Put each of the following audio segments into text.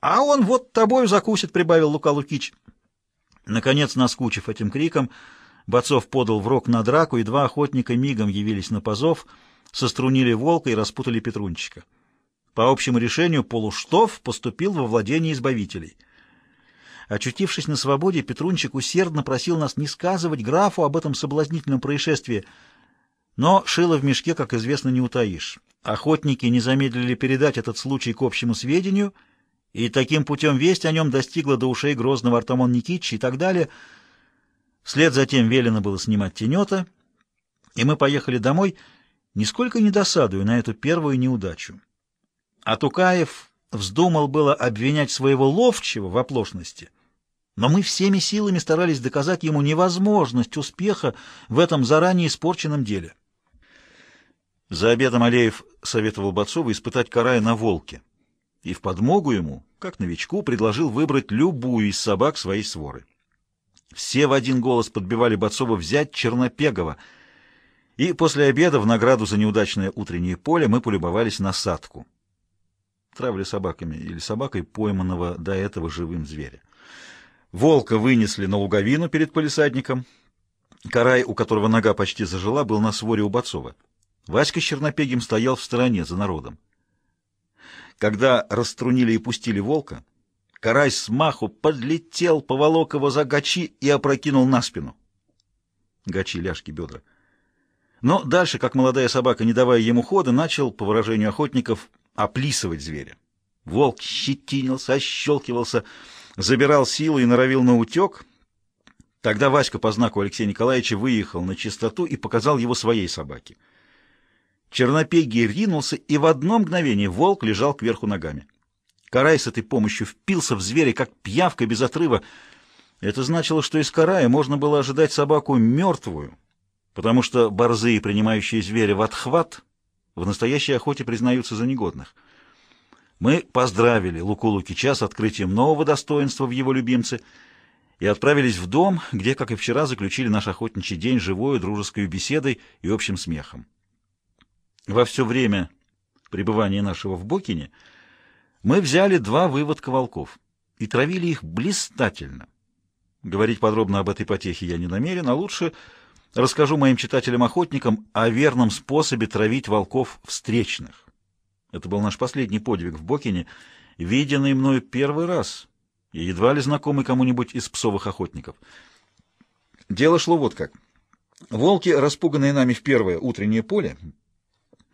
А он вот тобою закусит, — прибавил Лука Лукич. Наконец, наскучив этим криком, Бацов подал в рог на драку, и два охотника мигом явились на позов, сострунили волка и распутали Петрунчика. По общему решению Полуштов поступил во владение избавителей. Очутившись на свободе, Петрунчик усердно просил нас не сказывать графу об этом соблазнительном происшествии, но шило в мешке, как известно, не утаишь. Охотники не замедлили передать этот случай к общему сведению, и таким путем весть о нем достигла до ушей грозного Артамон Никитича и так далее. Вслед за тем велено было снимать тенета, и мы поехали домой, нисколько не досадуя на эту первую неудачу. А Тукаев вздумал было обвинять своего ловчего в оплошности, но мы всеми силами старались доказать ему невозможность успеха в этом заранее испорченном деле. За обедом Алеев советовал Бацову испытать карая на волке, и в подмогу ему, как новичку, предложил выбрать любую из собак своей своры. Все в один голос подбивали Бацова взять Чернопегова, и после обеда в награду за неудачное утреннее поле мы полюбовались на садку. Травли собаками или собакой пойманного до этого живым зверя. Волка вынесли на луговину перед полисадником. Карай, у которого нога почти зажила, был на своре у Бацова. Васька с Чернопегим стоял в стороне, за народом. Когда расструнили и пустили волка, Карай с маху подлетел, поволок его за гачи и опрокинул на спину. Гачи, ляжки, бедра. Но дальше, как молодая собака, не давая ему хода, начал, по выражению охотников, оплисывать зверя. Волк щетинился, ощелкивался, забирал силы и норовил на утек. Тогда Васька по знаку Алексея Николаевича выехал на чистоту и показал его своей собаке. Чернопегий ринулся, и в одно мгновение волк лежал кверху ногами. Карай с этой помощью впился в зверя, как пьявка без отрыва. Это значило, что из Карая можно было ожидать собаку мертвую, потому что борзые, принимающие зверя в отхват, в настоящей охоте признаются за негодных. Мы поздравили Луку Лукича с открытием нового достоинства в его любимце и отправились в дом, где, как и вчера, заключили наш охотничий день живой дружеской беседой и общим смехом. Во все время пребывания нашего в Бокине мы взяли два выводка волков и травили их блистательно. Говорить подробно об этой потехе я не намерен, а лучше расскажу моим читателям-охотникам о верном способе травить волков встречных. Это был наш последний подвиг в Бокине, виденный мною первый раз и едва ли знакомый кому-нибудь из псовых охотников. Дело шло вот как. Волки, распуганные нами в первое утреннее поле,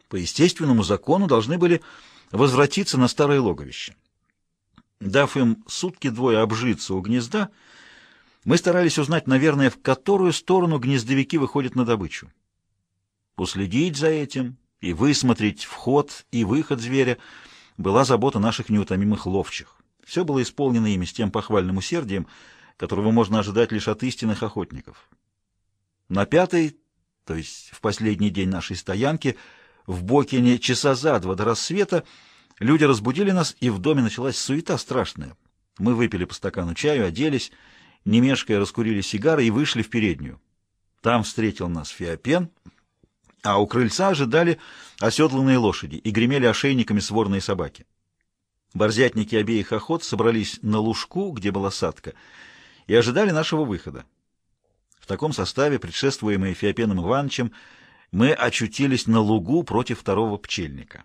по естественному закону должны были возвратиться на старое логовище. Дав им сутки-двое обжиться у гнезда, мы старались узнать, наверное, в которую сторону гнездовики выходят на добычу. Уследить за этим и высмотреть вход и выход зверя была забота наших неутомимых ловчих. Все было исполнено ими с тем похвальным усердием, которого можно ожидать лишь от истинных охотников. На пятый, то есть в последний день нашей стоянки, в Бокине часа за два до рассвета, люди разбудили нас, и в доме началась суета страшная. Мы выпили по стакану чаю, оделись, не мешкая раскурили сигары и вышли в переднюю. Там встретил нас Феопен, а у крыльца ожидали оседланные лошади и гремели ошейниками сворные собаки. Борзятники обеих охот собрались на лужку, где была садка, и ожидали нашего выхода. В таком составе, предшествуемые Феопеном Ивановичем, мы очутились на лугу против второго пчельника.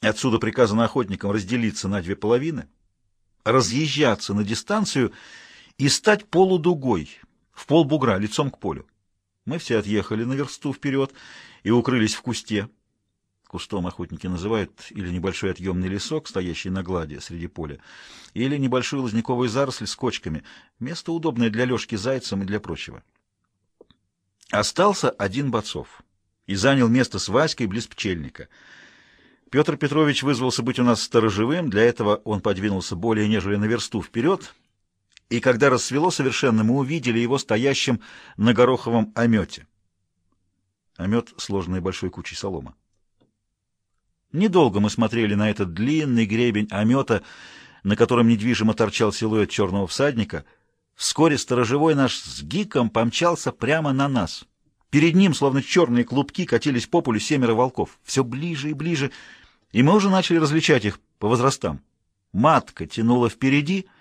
Отсюда приказано охотникам разделиться на две половины, разъезжаться на дистанцию и стать полудугой, в полбугра, лицом к полю. Мы все отъехали на версту вперед и укрылись в кусте. Кустом охотники называют или небольшой отъемный лесок, стоящий на глади среди поля, или небольшую лозниковую заросль с кочками, место удобное для лёжки зайцам и для прочего. Остался один Бацов и занял место с Васькой близ пчельника. Петр Петрович вызвался быть у нас сторожевым, для этого он подвинулся более нежели на версту вперед, и когда рассвело совершенно, мы увидели его стоящим на гороховом омете. Омет — сложенный большой кучей солома. Недолго мы смотрели на этот длинный гребень омета, на котором недвижимо торчал силуэт черного всадника — Вскоре сторожевой наш с гиком помчался прямо на нас. Перед ним, словно черные клубки, катились по полю семеро волков. Все ближе и ближе, и мы уже начали различать их по возрастам. Матка тянула впереди —